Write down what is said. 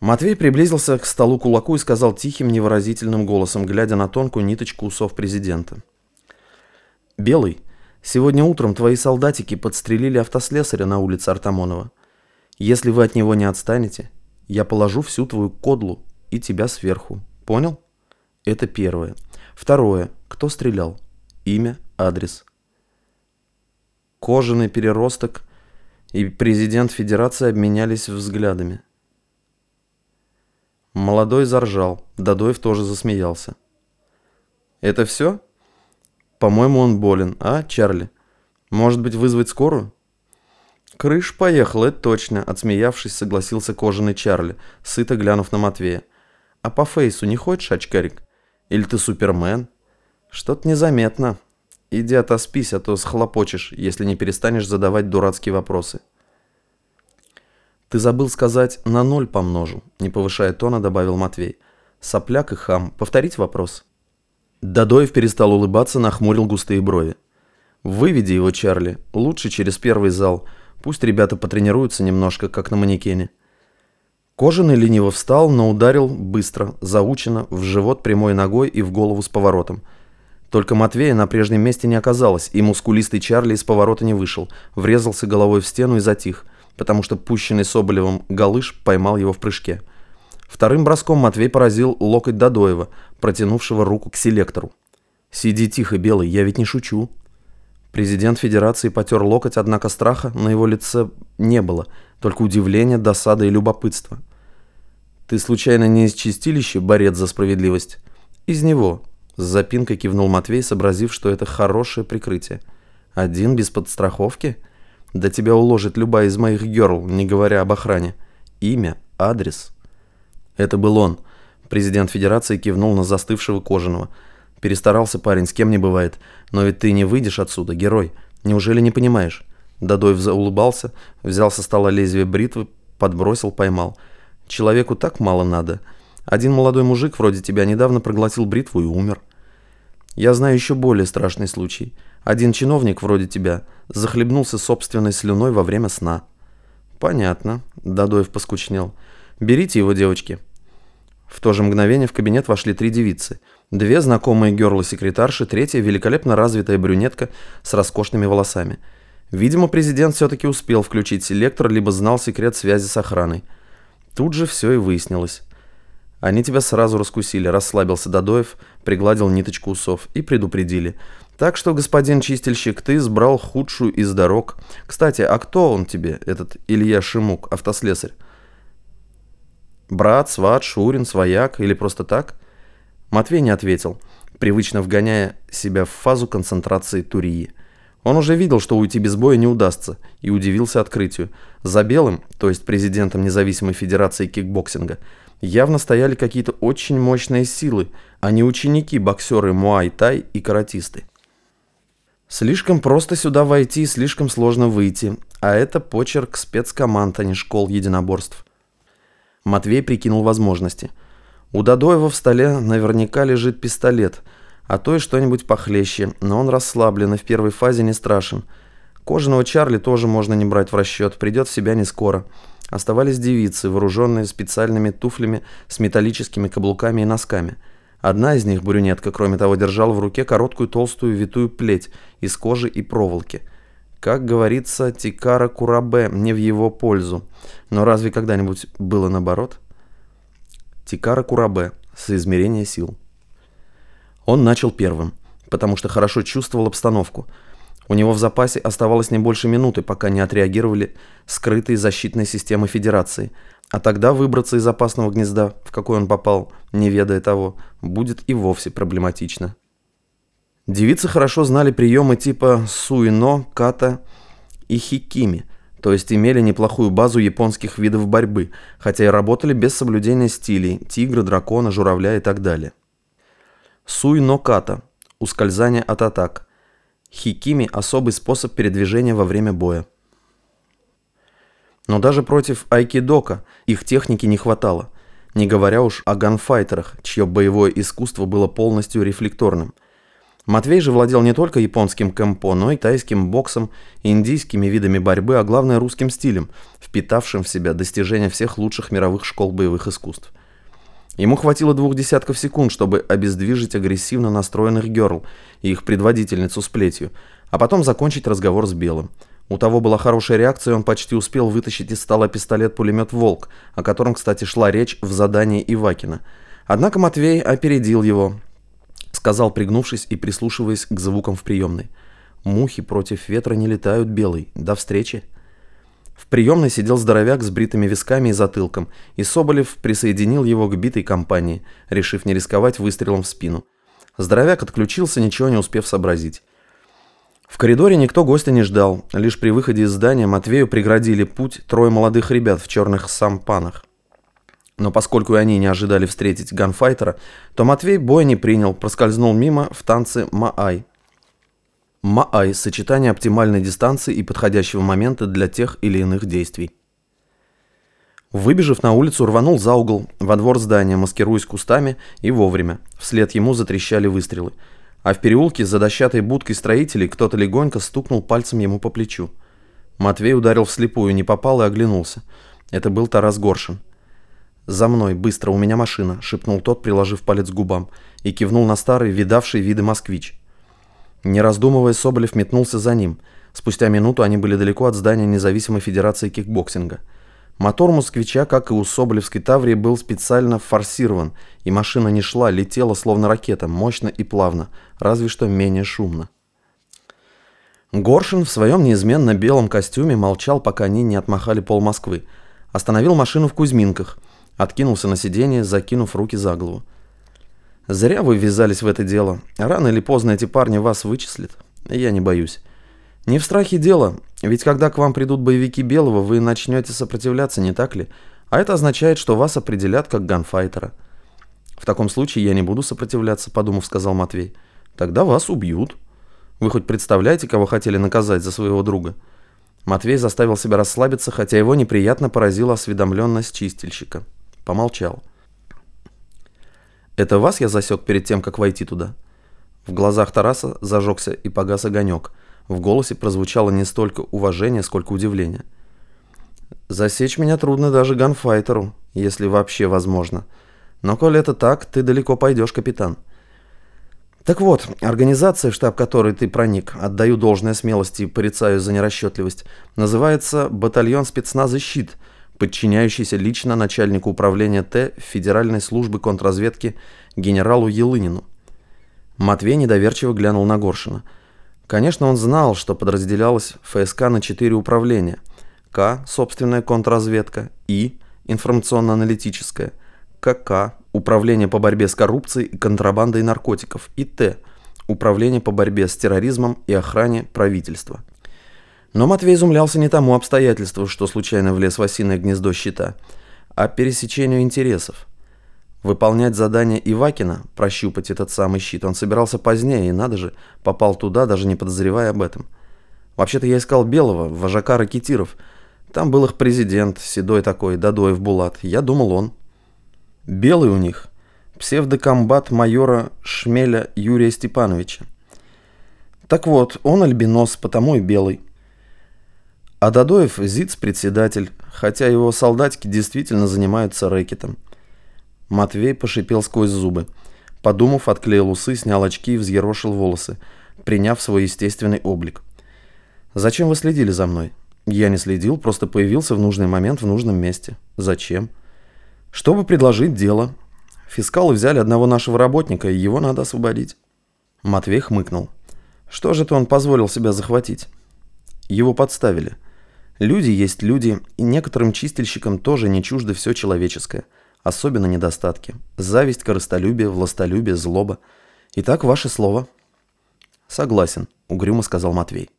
Матвей приблизился к столу кулаку и сказал тихим, невыразительным голосом, глядя на тонкую ниточку усов президента. «Белый, сегодня утром твои солдатики подстрелили автослесаря на улице Артамонова. Если вы от него не отстанете, я положу всю твою кодлу и тебя сверху. Понял? Это первое. Второе. Кто стрелял? Имя, адрес. Кожаный переросток и президент Федерации обменялись взглядами. Молодой заржал, Дадоев тоже засмеялся. «Это все?» «По-моему, он болен, а, Чарли? Может быть, вызвать скорую?» «Крыш поехал, это точно», — отсмеявшись, согласился кожаный Чарли, сыто глянув на Матвея. «А по фейсу не хочешь, очкарик? Или ты супермен?» «Что-то незаметно. Иди отоспись, а то схлопочешь, если не перестанешь задавать дурацкие вопросы». «Ты забыл сказать «на ноль помножу», — не повышая тона, добавил Матвей. «Сопляк и хам. Повторить вопрос?» Дадоев перестал улыбаться, нахмурил густые брови. «Выведи его, Чарли. Лучше через первый зал. Пусть ребята потренируются немножко, как на манекене». Кожаный лениво встал, но ударил быстро, заучено, в живот прямой ногой и в голову с поворотом. Только Матвея на прежнем месте не оказалось, и мускулистый Чарли из поворота не вышел, врезался головой в стену и затих – потому что пущенный Соболевым галыш поймал его в прыжке. Вторым броском Матвей поразил локоть Дадоева, протянувшего руку к селектору. «Сиди тихо, Белый, я ведь не шучу». Президент Федерации потер локоть, однако страха на его лице не было, только удивление, досада и любопытство. «Ты случайно не из чистилища, борец за справедливость?» «Из него», — с запинкой кивнул Матвей, сообразив, что это хорошее прикрытие. «Один без подстраховки?» Да тебя уложит любая из моих герл, не говоря об охране. Имя, адрес. Это был он. Президент Федерации кивнул на застывшего кожаного. Перестарался парень, с кем не бывает. Но ведь ты не выйдешь отсюда, герой. Неужели не понимаешь? Дадоев заулыбался, взял со стола лезвие бритвы, подбросил, поймал. Человеку так мало надо. Один молодой мужик вроде тебя недавно проглотил бритву и умер. Я знаю еще более страшный случай – один чиновник вроде тебя захлебнулся собственной слюной во время сна. Понятно, Дадоев поскучнел. Берите его, девочки. В то же мгновение в кабинет вошли три девицы. Две знакомые герлы-секретарши, третья великолепно развитая брюнетка с роскошными волосами. Видимо, президент все-таки успел включить селектор, либо знал секрет связи с охраной. Тут же все и выяснилось. Они тебя сразу раскусили, расслабился Дадоев, пригладил ниточку усов и предупредили. Так что, господин чистильщик, ты избрал худшую из дорог. Кстати, а кто он тебе, этот Илья Шимук, автослесарь? Брат, сват, шурин, свояк или просто так? Матвей не ответил, привычно вгоняя себя в фазу концентрации Турии. Он уже видел, что уйти без боя не удастся, и удивился открытию. За Белым, то есть президентом независимой федерации кикбоксинга, явно стояли какие-то очень мощные силы, а не ученики, боксеры муай-тай и каратисты. Слишком просто сюда войти, слишком сложно выйти. А это почерк спецкоманд, а не школ единоборств. Матвей прикинул возможности. У Дадоева в столе наверняка лежит пистолет, а то и что-нибудь похлеще, но он расслаблен и в первой фазе не страшен. Кожаного Чарли тоже можно не брать в расчет, придет в себя не скоро. Оставались девицы, вооруженные специальными туфлями с металлическими каблуками и носками – Одна из них, брюнетка, кроме того, держала в руке короткую толстую витую плеть из кожи и проволоки. Как говорится, Тикара Курабе не в его пользу. Но разве когда-нибудь было наоборот? Тикара Курабе. Соизмерение сил. Он начал первым, потому что хорошо чувствовал обстановку. У него в запасе оставалось не больше минуты, пока не отреагировали скрытые защитные системы Федерации – а тогда выбраться из опасного гнезда, в какой он попал, не ведая того, будет и вовсе проблематично. Девицы хорошо знали приемы типа суино, ката и хикими, то есть имели неплохую базу японских видов борьбы, хотя и работали без соблюдения стилей – тигра, дракона, журавля и так далее. Суино ката – ускользание от атак. Хикими – особый способ передвижения во время боя. Но даже против айкидока их техники не хватало, не говоря уж о ганфайтерах, чье боевое искусство было полностью рефлекторным. Матвей же владел не только японским кэмпо, но и тайским боксом, индийскими видами борьбы, а главное русским стилем, впитавшим в себя достижения всех лучших мировых школ боевых искусств. Ему хватило двух десятков секунд, чтобы обездвижить агрессивно настроенных герл и их предводительницу с плетью, а потом закончить разговор с Белым. У того была хорошая реакция, он почти успел вытащить из стола пистолет-пулемет «Волк», о котором, кстати, шла речь в задании Ивакина. Однако Матвей опередил его, сказал, пригнувшись и прислушиваясь к звукам в приемной. «Мухи против ветра не летают, Белый. До встречи!» В приемной сидел здоровяк с бритыми висками и затылком, и Соболев присоединил его к битой компании, решив не рисковать выстрелом в спину. Здоровяк отключился, ничего не успев сообразить. В коридоре никто гостя не ждал, лишь при выходе из здания Матвею преградили путь трое молодых ребят в черных сампанах. Но поскольку они не ожидали встретить ганфайтера, то Матвей боя не принял, проскользнул мимо в танце Маай, Маай – сочетание оптимальной дистанции и подходящего момента для тех или иных действий. Выбежав на улицу, рванул за угол, во двор здания, маскируясь кустами, и вовремя. Вслед ему затрещали выстрелы. А в переулке за дощатой будкой строителей кто-то легонько стукнул пальцем ему по плечу. Матвей ударил вслепую, не попал и оглянулся. Это был Тарас Горшин. «За мной, быстро, у меня машина», — шепнул тот, приложив палец к губам, и кивнул на старый, видавший виды москвич. Не раздумывая, Соболев метнулся за ним. Спустя минуту они были далеко от здания независимой федерации кикбоксинга. Мотор москвича, как и у Соболевской Таврии, был специально форсирован, и машина не шла, летела словно ракета, мощно и плавно, разве что менее шумно. Горшин в своем неизменно белом костюме молчал, пока они не отмахали пол Москвы. Остановил машину в Кузьминках, откинулся на сиденье, закинув руки за голову. Зря вы ввязались в это дело. Рано или поздно эти парни вас вычислят. Я не боюсь. Не в страхе дело, ведь когда к вам придут боевики Белого, вы начнете сопротивляться, не так ли? А это означает, что вас определят как ганфайтера. В таком случае я не буду сопротивляться, подумав, сказал Матвей. Тогда вас убьют. Вы хоть представляете, кого хотели наказать за своего друга? Матвей заставил себя расслабиться, хотя его неприятно поразила осведомленность чистильщика. Помолчал. Это вас я засек перед тем, как войти туда?» В глазах Тараса зажегся и погас огонек. В голосе прозвучало не столько уважение, сколько удивление. «Засечь меня трудно даже ганфайтеру, если вообще возможно. Но, коль это так, ты далеко пойдешь, капитан». Так вот, организация, в штаб которой ты проник, отдаю должное смелости и порицаю за нерасчетливость, называется «Батальон спецназа «Щит», подчиняющийся лично начальнику управления Т Федеральной службы контрразведки генералу Елынину. Матвей недоверчиво глянул на Горшина. Конечно, он знал, что подразделялось ФСК на четыре управления. К – собственная контрразведка, И – информационно-аналитическая, КК – управление по борьбе с коррупцией и контрабандой наркотиков, и Т – управление по борьбе с терроризмом и охране правительства. Но Матвей изумлялся не тому обстоятельству, что случайно влез в осиное гнездо щита, а пересечению интересов. Выполнять задание Ивакина, прощупать этот самый щит, он собирался позднее, и надо же, попал туда, даже не подозревая об этом. Вообще-то я искал Белого, вожака ракетиров. Там был их президент, седой такой, Дадоев Булат. Я думал, он. Белый у них. Псевдокомбат майора Шмеля Юрия Степановича. Так вот, он альбинос, потому и белый. А Дадоев ЗИЦ-председатель, хотя его солдатики действительно занимаются рэкетом. Матвей пошипел сквозь зубы. Подумав, отклеил усы, снял очки и взъерошил волосы, приняв свой естественный облик. «Зачем вы следили за мной?» «Я не следил, просто появился в нужный момент в нужном месте. Зачем?» «Чтобы предложить дело. Фискалы взяли одного нашего работника, и его надо освободить». Матвей хмыкнул. «Что же это он позволил себя захватить?» «Его подставили». Люди есть люди, и некоторым чистильщикам тоже не чуждо все человеческое, особенно недостатки. Зависть, корыстолюбие, властолюбие, злоба. Итак, ваше слово. Согласен, угрюмо сказал Матвей.